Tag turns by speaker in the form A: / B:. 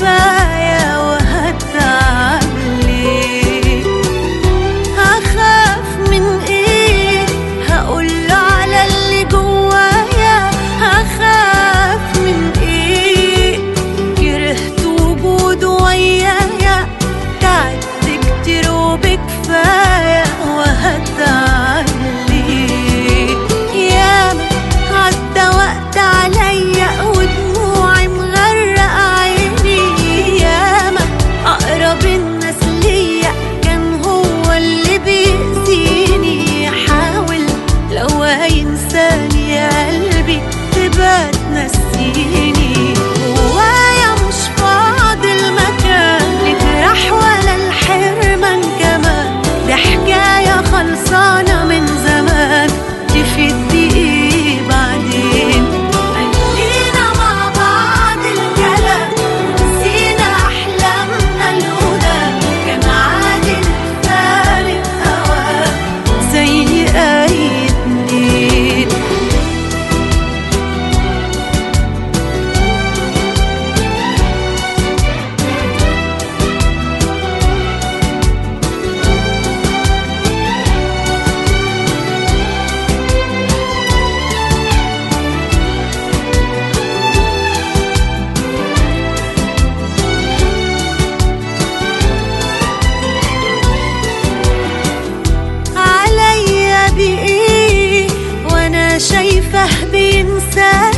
A: love. شايفه بينساني